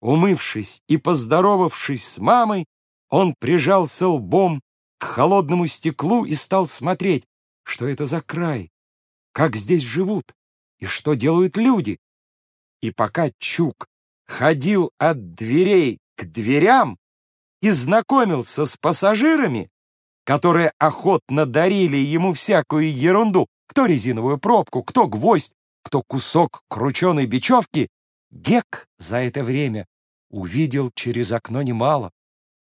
Умывшись и поздоровавшись с мамой, он прижался лбом к холодному стеклу и стал смотреть, что это за край, как здесь живут и что делают люди. И пока Чук ходил от дверей к дверям и знакомился с пассажирами, которые охотно дарили ему всякую ерунду, кто резиновую пробку, кто гвоздь, кто кусок крученой бечевки, Гек за это время увидел через окно немало.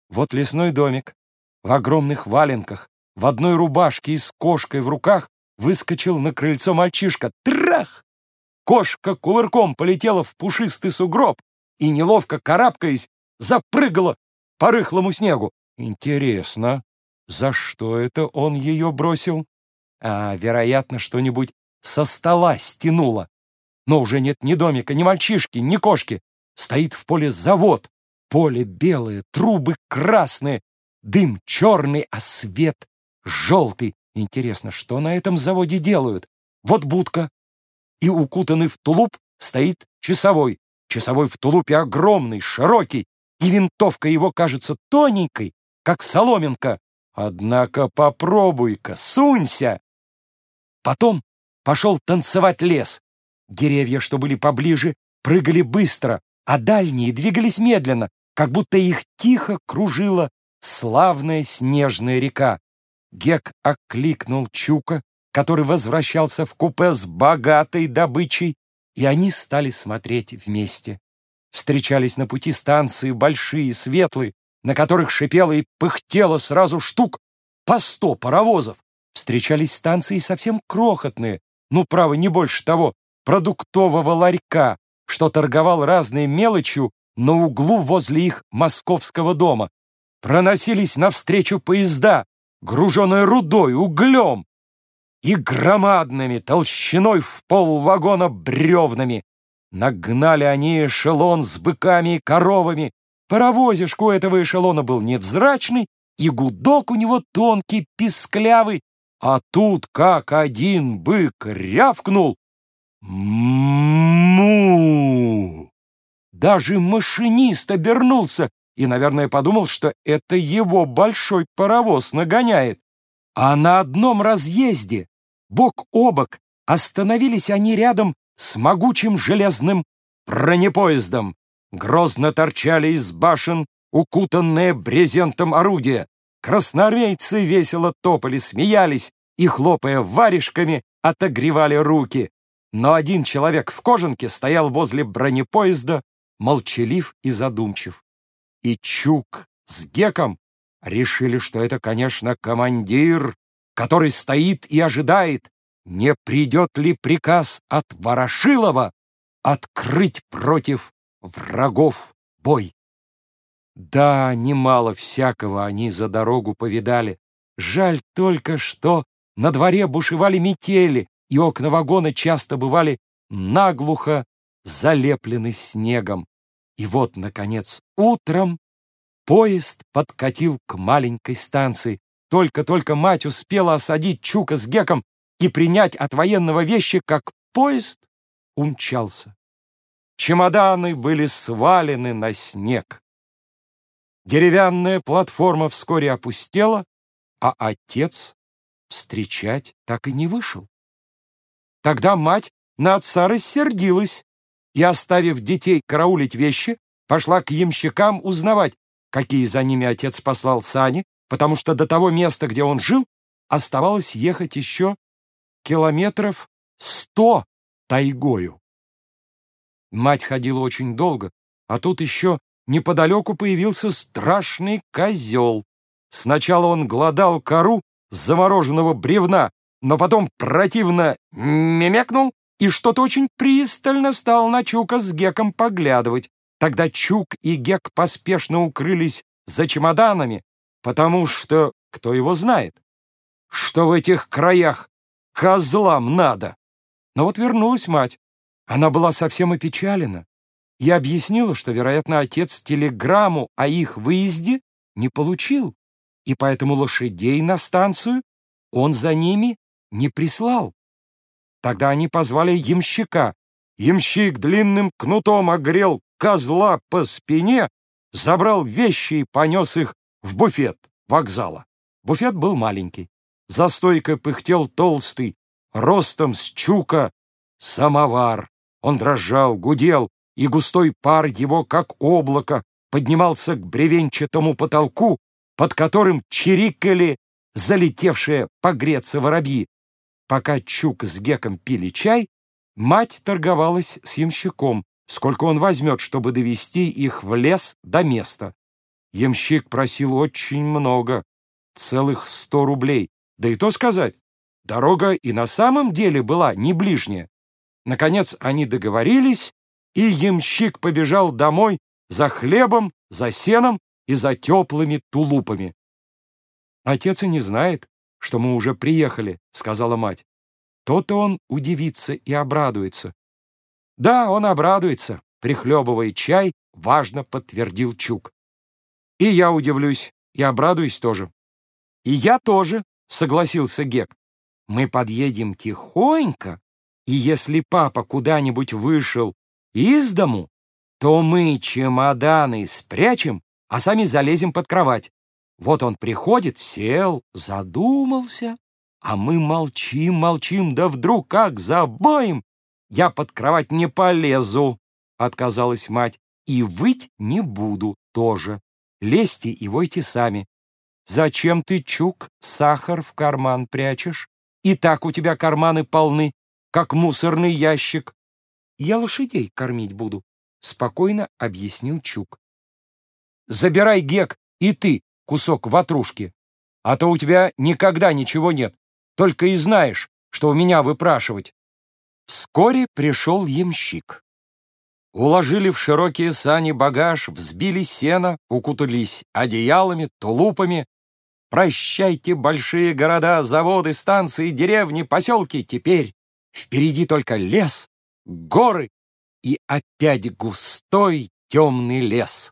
Вот лесной домик в огромных валенках, в одной рубашке и с кошкой в руках выскочил на крыльцо мальчишка. Трах! Кошка кувырком полетела в пушистый сугроб и, неловко карабкаясь, запрыгала по рыхлому снегу. Интересно, за что это он ее бросил? А, вероятно, что-нибудь со стола стянуло. Но уже нет ни домика, ни мальчишки, ни кошки. Стоит в поле завод. Поле белое, трубы красные, дым черный, а свет желтый. Интересно, что на этом заводе делают? Вот будка. И укутанный в тулуп стоит часовой. Часовой в тулупе огромный, широкий, и винтовка его кажется тоненькой, как соломинка. Однако попробуй-ка, сунься. Потом пошел танцевать лес. Деревья, что были поближе, прыгали быстро, а дальние двигались медленно, как будто их тихо кружила славная снежная река. Гек окликнул Чука, который возвращался в купе с богатой добычей, и они стали смотреть вместе. Встречались на пути станции большие, светлые, на которых шипело и пыхтело сразу штук по сто паровозов. Встречались станции совсем крохотные, ну, право, не больше того, продуктового ларька, что торговал разной мелочью на углу возле их московского дома. Проносились навстречу поезда, груженные рудой, углем и громадными толщиной в пол вагона бревнами. Нагнали они эшелон с быками и коровами. Паровозишку этого эшелона был невзрачный, и гудок у него тонкий, писклявый, а тут как один бык рявкнул, Му! Даже машинист обернулся и, наверное, подумал, что это его большой паровоз нагоняет. А на одном разъезде, бок о бок, остановились они рядом с могучим железным бронепоездом. Грозно торчали из башен укутанные брезентом орудия. Красноармейцы весело топали, смеялись и, хлопая варежками, отогревали руки но один человек в кожанке стоял возле бронепоезда, молчалив и задумчив. И Чук с Геком решили, что это, конечно, командир, который стоит и ожидает, не придет ли приказ от Ворошилова открыть против врагов бой. Да, немало всякого они за дорогу повидали. Жаль только, что на дворе бушевали метели, и окна вагона часто бывали наглухо залеплены снегом. И вот, наконец, утром поезд подкатил к маленькой станции. Только-только мать успела осадить Чука с Геком и принять от военного вещи, как поезд умчался. Чемоданы были свалены на снег. Деревянная платформа вскоре опустела, а отец встречать так и не вышел. Тогда мать на отца рассердилась и, оставив детей караулить вещи, пошла к ямщикам узнавать, какие за ними отец послал сани, потому что до того места, где он жил, оставалось ехать еще километров сто тайгою. Мать ходила очень долго, а тут еще неподалеку появился страшный козел. Сначала он глодал кору замороженного бревна, но потом противно мемекнул и что-то очень пристально стал на Чука с Геком поглядывать. Тогда Чук и Гек поспешно укрылись за чемоданами, потому что, кто его знает, что в этих краях козлам надо. Но вот вернулась мать. Она была совсем опечалена и объяснила, что, вероятно, отец телеграмму о их выезде не получил, и поэтому лошадей на станцию он за ними не прислал. Тогда они позвали ямщика. Ямщик длинным кнутом огрел козла по спине, забрал вещи и понес их в буфет вокзала. Буфет был маленький. За стойкой пыхтел толстый, ростом с чука, самовар. Он дрожал, гудел, и густой пар его, как облако, поднимался к бревенчатому потолку, под которым чирикали залетевшие погреться воробьи. Пока Чук с Геком пили чай, мать торговалась с ямщиком, сколько он возьмет, чтобы довести их в лес до места. Ямщик просил очень много, целых сто рублей. Да и то сказать, дорога и на самом деле была не ближняя. Наконец они договорились, и ямщик побежал домой за хлебом, за сеном и за теплыми тулупами. «Отец и не знает, что мы уже приехали», — сказала мать. То-то он удивится и обрадуется. «Да, он обрадуется», — прихлебывая чай, важно подтвердил Чук. «И я удивлюсь, и обрадуюсь тоже». «И я тоже», — согласился Гек. «Мы подъедем тихонько, и если папа куда-нибудь вышел из дому, то мы чемоданы спрячем, а сами залезем под кровать. Вот он приходит, сел, задумался, а мы молчим, молчим, да вдруг как забоем. Я под кровать не полезу, отказалась мать, и выть не буду тоже. Лезьте и войте сами. Зачем ты, Чук, сахар в карман прячешь? И так у тебя карманы полны, как мусорный ящик. Я лошадей кормить буду, спокойно объяснил Чук. Забирай, Гек, и ты кусок ватрушки, а то у тебя никогда ничего нет, только и знаешь, что у меня выпрашивать. Вскоре пришел ямщик. Уложили в широкие сани багаж, взбили сено, укутались одеялами, тулупами. Прощайте, большие города, заводы, станции, деревни, поселки. Теперь впереди только лес, горы и опять густой темный лес.